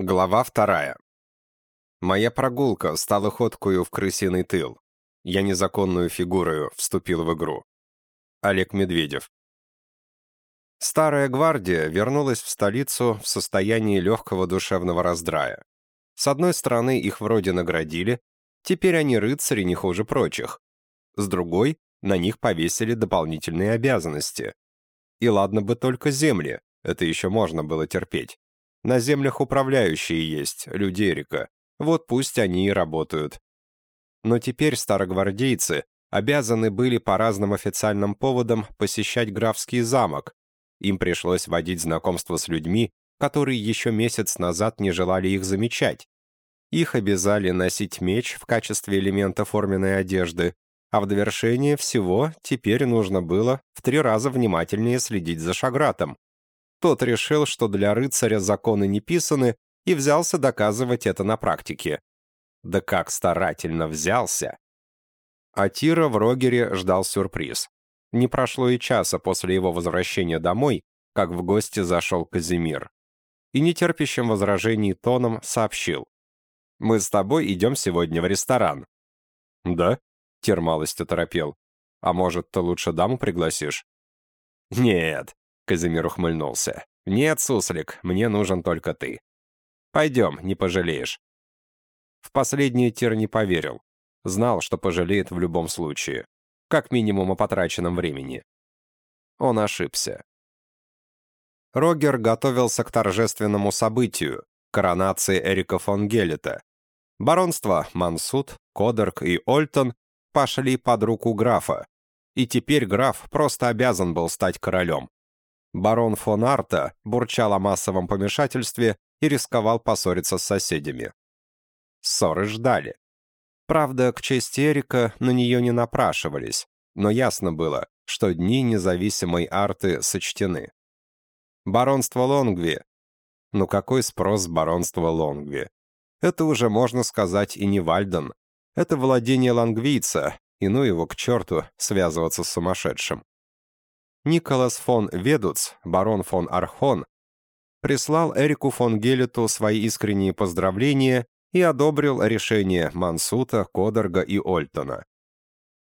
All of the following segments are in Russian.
Глава вторая. Моя прогулка стала ходкою в крысиный тыл. Я незаконную фигурою вступил в игру. Олег Медведев. Старая гвардия вернулась в столицу в состоянии легкого душевного раздрая. С одной стороны, их вроде наградили, теперь они рыцари не хуже прочих. С другой, на них повесили дополнительные обязанности. И ладно бы только земли, это еще можно было терпеть. На землях управляющие есть, люди. Вот пусть они и работают. Но теперь старогвардейцы обязаны были по разным официальным поводам посещать графский замок. Им пришлось водить знакомство с людьми, которые еще месяц назад не желали их замечать. Их обязали носить меч в качестве элемента форменной одежды, а в довершение всего теперь нужно было в три раза внимательнее следить за Шагратом. Тот решил, что для рыцаря законы не писаны, и взялся доказывать это на практике. Да как старательно взялся! А Тира в Рогере ждал сюрприз. Не прошло и часа после его возвращения домой, как в гости зашел Казимир. И нетерпящим возражений тоном сообщил. «Мы с тобой идем сегодня в ресторан». «Да?» — Тир малость оторопел. «А может, ты лучше даму пригласишь?» «Нет, Казимир ухмыльнулся. «Нет, суслик, мне нужен только ты. Пойдем, не пожалеешь». В последний Тир не поверил. Знал, что пожалеет в любом случае. Как минимум о потраченном времени. Он ошибся. Рогер готовился к торжественному событию — коронации Эрика фон Гелета. Баронства Мансут, Кодерк и Ольтон пошли под руку графа, и теперь граф просто обязан был стать королем. Барон фон Арта бурчал о массовом помешательстве и рисковал поссориться с соседями. Ссоры ждали. Правда, к чести Эрика на нее не напрашивались, но ясно было, что дни независимой арты сочтены. Баронство Лонгви. Ну какой спрос баронства Лонгви? Это уже можно сказать и не Вальден. Это владение лангвийца, и ну его к черту связываться с сумасшедшим. Николас фон Ведуц, барон фон Архон, прислал Эрику фон Гелету свои искренние поздравления и одобрил решение Мансута, Кодорга и Ольтона.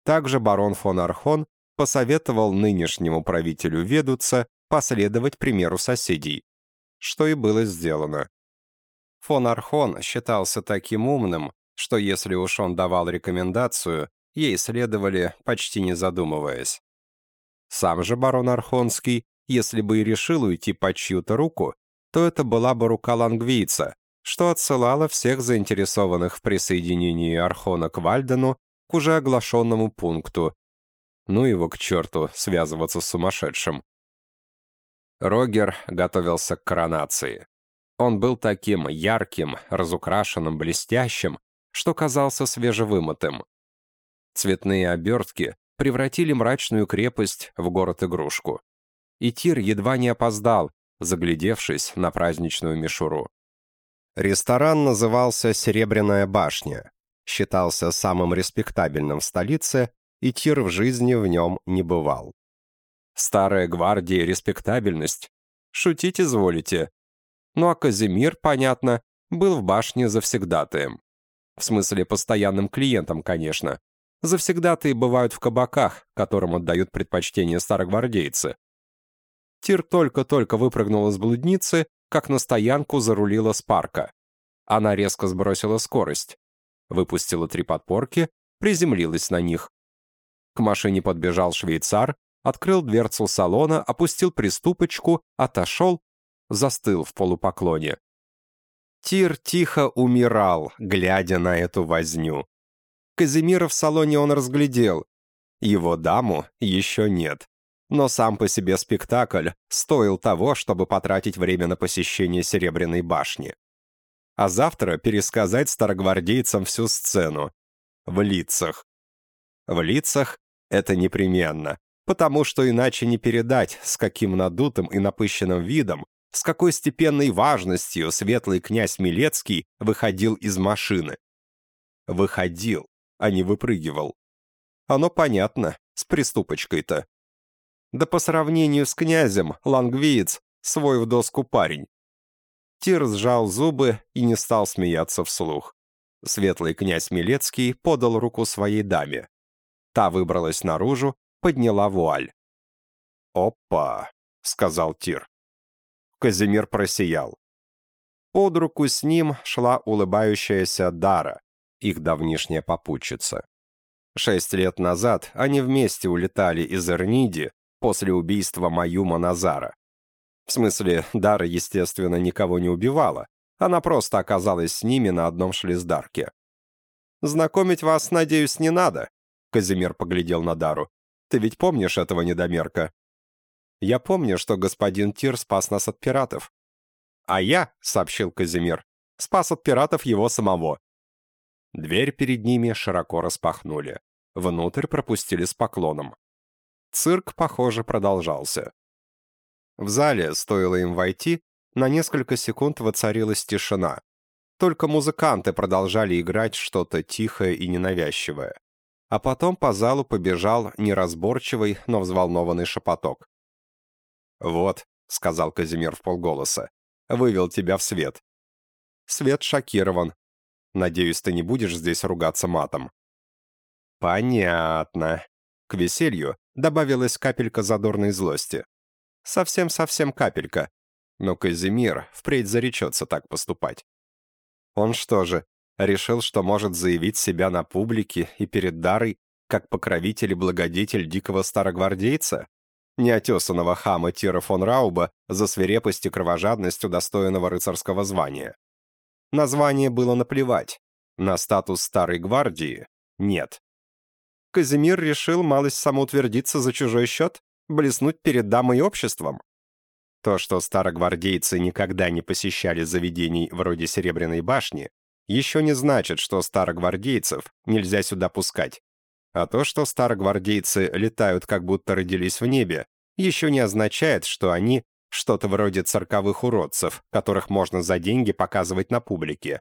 Также барон фон Архон посоветовал нынешнему правителю Ведуца последовать примеру соседей, что и было сделано. Фон Архон считался таким умным, что если уж он давал рекомендацию, ей следовали, почти не задумываясь. Сам же барон Архонский, если бы и решил уйти под чью-то руку, то это была бы рука лангвийца, что отсылало всех заинтересованных в присоединении Архона к Вальдену к уже оглашенному пункту. Ну его к черту связываться с сумасшедшим. Рогер готовился к коронации. Он был таким ярким, разукрашенным, блестящим, что казался свежевымытым. Цветные обертки превратили мрачную крепость в город-игрушку. И Тир едва не опоздал, заглядевшись на праздничную мишуру. Ресторан назывался «Серебряная башня», считался самым респектабельным в столице, и Тир в жизни в нем не бывал. Старая гвардия респектабельность. Шутить изволите. Ну а Казимир, понятно, был в башне завсегдатаем. В смысле, постоянным клиентом, конечно. Завсегдатые бывают в кабаках, которым отдают предпочтение старогвардейцы. Тир только-только выпрыгнул из блудницы, как на стоянку зарулила Спарка. Она резко сбросила скорость. Выпустила три подпорки, приземлилась на них. К машине подбежал швейцар, открыл дверцу салона, опустил приступочку, отошел, застыл в полупоклоне. Тир тихо умирал, глядя на эту возню. Казимира в салоне он разглядел. Его даму еще нет. Но сам по себе спектакль стоил того, чтобы потратить время на посещение Серебряной башни. А завтра пересказать старогвардейцам всю сцену. В лицах. В лицах это непременно, потому что иначе не передать, с каким надутым и напыщенным видом, с какой степенной важностью светлый князь Милецкий выходил из машины. Выходил а не выпрыгивал. Оно понятно, с приступочкой-то. Да по сравнению с князем, лангвиец, свой в доску парень. Тир сжал зубы и не стал смеяться вслух. Светлый князь Милецкий подал руку своей даме. Та выбралась наружу, подняла вуаль. «Опа!» — сказал Тир. Казимир просиял. Под руку с ним шла улыбающаяся Дара, их давнишняя попутчица. Шесть лет назад они вместе улетали из Эрниди после убийства Маюма Назара. В смысле, Дара, естественно, никого не убивала. Она просто оказалась с ними на одном шлиздарке. «Знакомить вас, надеюсь, не надо», — Казимир поглядел на Дару. «Ты ведь помнишь этого недомерка?» «Я помню, что господин Тир спас нас от пиратов». «А я», — сообщил Казимир, — «спас от пиратов его самого». Дверь перед ними широко распахнули. Внутрь пропустили с поклоном. Цирк, похоже, продолжался. В зале, стоило им войти, на несколько секунд воцарилась тишина. Только музыканты продолжали играть что-то тихое и ненавязчивое. А потом по залу побежал неразборчивый, но взволнованный шепоток. «Вот», — сказал Казимир в полголоса, — «вывел тебя в свет». Свет шокирован. Надеюсь, ты не будешь здесь ругаться матом. Понятно. К веселью добавилась капелька задорной злости. Совсем-совсем капелька. Но Казимир впредь заречется так поступать. Он что же, решил, что может заявить себя на публике и перед Дарой как покровитель и благодетель дикого старогвардейца? Неотесанного хама Тира фон Рауба за свирепость и кровожадность удостоенного рыцарского звания. На звание было наплевать. На статус старой гвардии — нет. Казимир решил малость самоутвердиться за чужой счет? блеснуть перед дамой и обществом. То, что старогвардейцы никогда не посещали заведений вроде Серебряной башни, еще не значит, что старогвардейцев нельзя сюда пускать. А то, что старогвардейцы летают как будто родились в небе, еще не означает, что они что-то вроде цирковых уродцев, которых можно за деньги показывать на публике.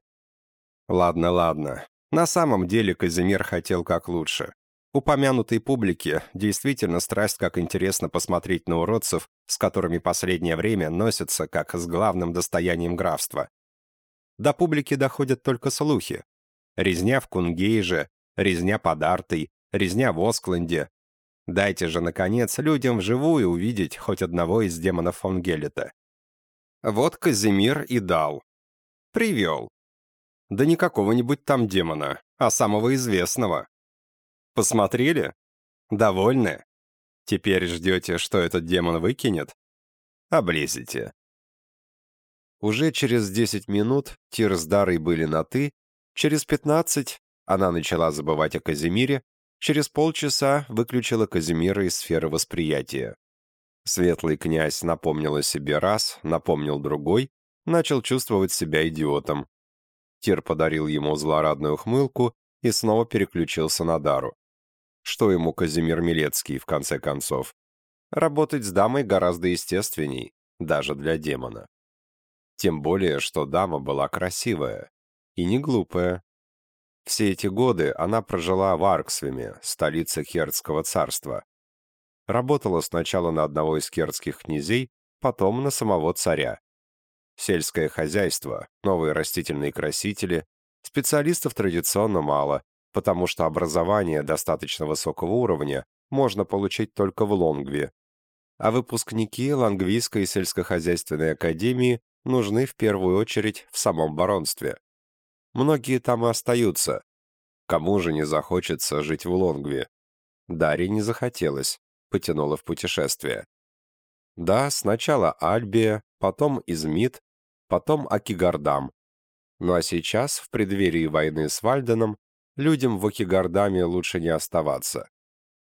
Ладно, ладно. На самом деле Казимир хотел как лучше. Упомянутой публике действительно страсть как интересно посмотреть на уродцев, с которыми последнее время носятся как с главным достоянием графства. До публики доходят только слухи. Резня в Кунгейже, резня под Артой, резня в Оскленде. Дайте же, наконец, людям вживую увидеть хоть одного из демонов фон Геллета. Вот Казимир и дал. Привел. Да не какого-нибудь там демона, а самого известного, Посмотрели? Довольны? Теперь ждете, что этот демон выкинет? Облезете. Уже через 10 минут Тир с Дарой были на «ты», через 15 она начала забывать о Казимире, через полчаса выключила Казимира из сферы восприятия. Светлый князь напомнил о себе раз, напомнил другой, начал чувствовать себя идиотом. Тир подарил ему злорадную хмылку и снова переключился на Дару. Что ему Казимир Милецкий, в конце концов? Работать с дамой гораздо естественней, даже для демона. Тем более, что дама была красивая. И не глупая. Все эти годы она прожила в Арксвиме, столице Хердского царства. Работала сначала на одного из кердских князей, потом на самого царя. Сельское хозяйство, новые растительные красители, специалистов традиционно мало, потому что образование достаточно высокого уровня можно получить только в Лонгве, а выпускники Лангвийской сельскохозяйственной академии нужны в первую очередь в самом баронстве. Многие там и остаются. Кому же не захочется жить в Лонгве? Дарье не захотелось, потянула в путешествие. Да, сначала Альбия, потом Измит, потом Акигардам. Ну а сейчас, в преддверии войны с Вальденом, Людям в Окигардаме лучше не оставаться.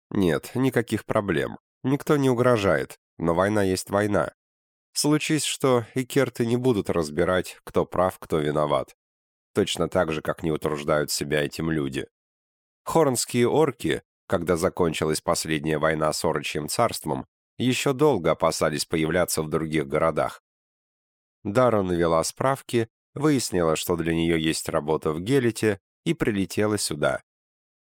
Нет, никаких проблем. Никто не угрожает, но война есть война. Случись что, и керты не будут разбирать, кто прав, кто виноват. Точно так же, как не утруждают себя этим люди. Хорнские орки, когда закончилась последняя война с Орочьим царством, еще долго опасались появляться в других городах. Дара навела справки, выяснила, что для нее есть работа в Гелите, и прилетела сюда.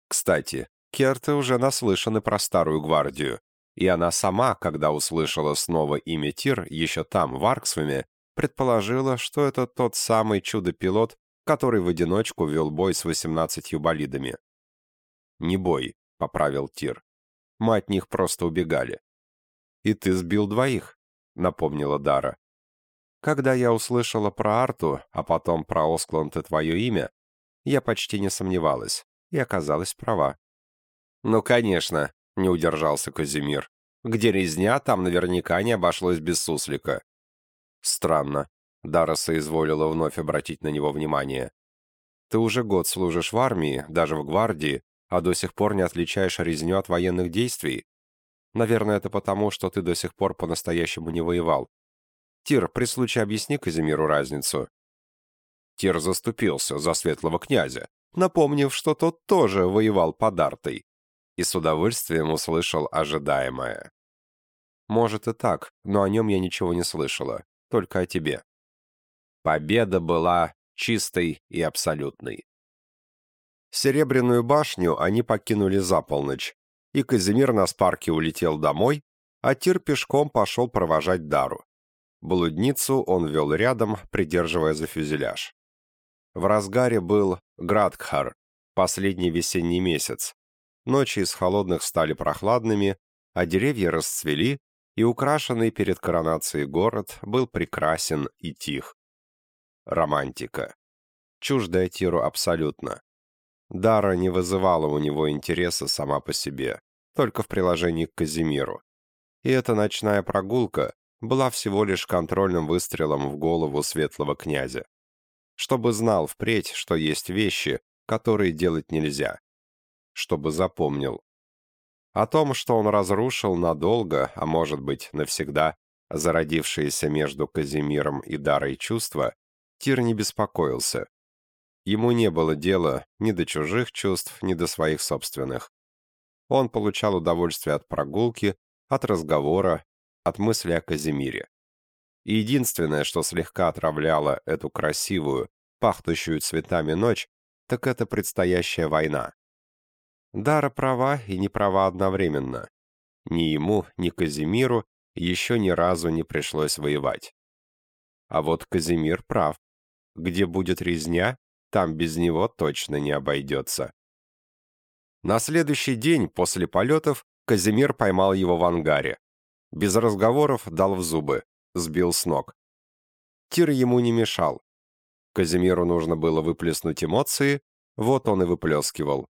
Кстати, Керты уже наслышаны про Старую Гвардию, и она сама, когда услышала снова имя Тир еще там, в Арксвеме, предположила, что это тот самый чудо-пилот, который в одиночку вел бой с 18 болидами. «Не бой», — поправил Тир. «Мы от них просто убегали». «И ты сбил двоих», — напомнила Дара. «Когда я услышала про Арту, а потом про Оскланд и твое имя, я почти не сомневалась и оказалась права». «Ну, конечно», — не удержался Казимир. «Где резня, там наверняка не обошлось без суслика». «Странно», — Дара соизволила вновь обратить на него внимание. «Ты уже год служишь в армии, даже в гвардии, а до сих пор не отличаешь резню от военных действий. Наверное, это потому, что ты до сих пор по-настоящему не воевал. Тир, при случае объясни Казимиру разницу». Тир заступился за светлого князя, напомнив, что тот тоже воевал под артой, и с удовольствием услышал ожидаемое. «Может и так, но о нем я ничего не слышала, только о тебе». Победа была чистой и абсолютной. Серебряную башню они покинули за полночь, и Казимир на спарке улетел домой, а Тир пешком пошел провожать Дару. Блудницу он вел рядом, придерживая за фюзеляж. В разгаре был Градкхар, последний весенний месяц. Ночи из холодных стали прохладными, а деревья расцвели, и украшенный перед коронацией город был прекрасен и тих. Романтика. Чуждая Тиру абсолютно. Дара не вызывала у него интереса сама по себе, только в приложении к Казимиру. И эта ночная прогулка была всего лишь контрольным выстрелом в голову светлого князя. Чтобы знал впредь, что есть вещи, которые делать нельзя. Чтобы запомнил. О том, что он разрушил надолго, а может быть навсегда, зародившиеся между Казимиром и Дарой чувства, Тир не беспокоился. Ему не было дела ни до чужих чувств, ни до своих собственных. Он получал удовольствие от прогулки, от разговора, от мысли о Казимире. И единственное, что слегка отравляло эту красивую, пахнущую цветами ночь, так это предстоящая война. Дара права и не права одновременно. Ни ему, ни Казимиру еще ни разу не пришлось воевать. А вот Казимир прав. Где будет резня, там без него точно не обойдется. На следующий день после полетов Казимир поймал его в ангаре. Без разговоров дал в зубы, сбил с ног. Тир ему не мешал. Казимиру нужно было выплеснуть эмоции, вот он и выплескивал.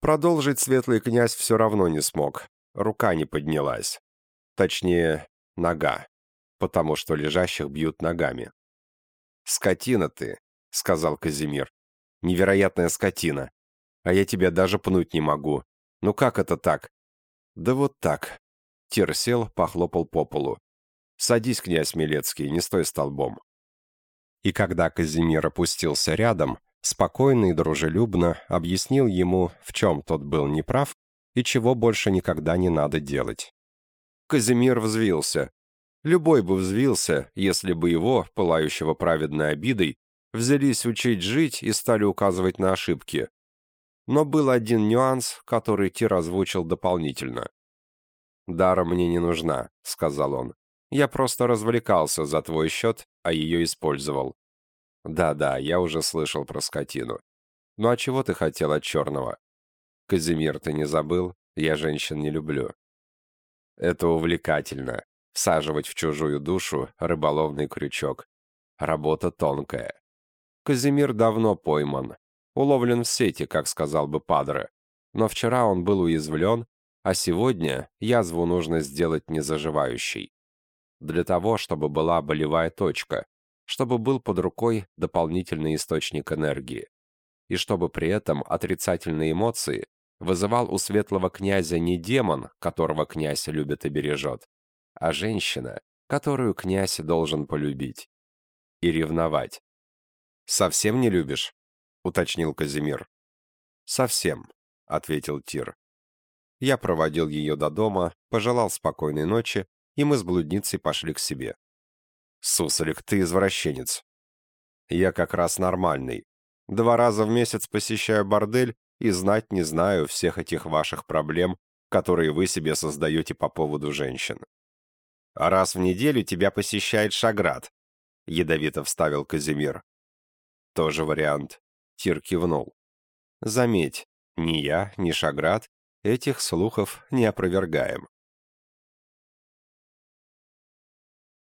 Продолжить светлый князь все равно не смог, рука не поднялась. Точнее, нога, потому что лежащих бьют ногами. «Скотина ты», — сказал Казимир. «Невероятная скотина. А я тебя даже пнуть не могу. Ну как это так?» «Да вот так». Тир сел, похлопал по полу. «Садись, князь Милецкий, не стой столбом». И когда Казимир опустился рядом, спокойно и дружелюбно объяснил ему, в чем тот был неправ и чего больше никогда не надо делать. Казимир взвился. Любой бы взвился, если бы его, пылающего праведной обидой, взялись учить жить и стали указывать на ошибки. Но был один нюанс, который Тир озвучил дополнительно. «Дара мне не нужна», — сказал он. «Я просто развлекался за твой счет, а ее использовал». «Да-да, я уже слышал про скотину. Ну а чего ты хотел от черного?» «Казимир, ты не забыл? Я женщин не люблю». «Это увлекательно. Всаживать в чужую душу рыболовный крючок. Работа тонкая. Казимир давно пойман. Уловлен в сети, как сказал бы Падре. Но вчера он был уязвлен, а сегодня язву нужно сделать незаживающей. Для того, чтобы была болевая точка, чтобы был под рукой дополнительный источник энергии. И чтобы при этом отрицательные эмоции вызывал у светлого князя не демон, которого князь любит и бережет, а женщина, которую князь должен полюбить. И ревновать. «Совсем не любишь?» — уточнил Казимир. «Совсем», — ответил Тир. Я проводил ее до дома, пожелал спокойной ночи, и мы с блудницей пошли к себе. «Суслик, ты извращенец». «Я как раз нормальный. Два раза в месяц посещаю бордель и знать не знаю всех этих ваших проблем, которые вы себе создаете по поводу женщин. А раз в неделю тебя посещает Шаград, — ядовито вставил Казимир. «Тоже вариант». Тир кивнул. «Заметь, ни я, ни Шаград этих слухов не опровергаем».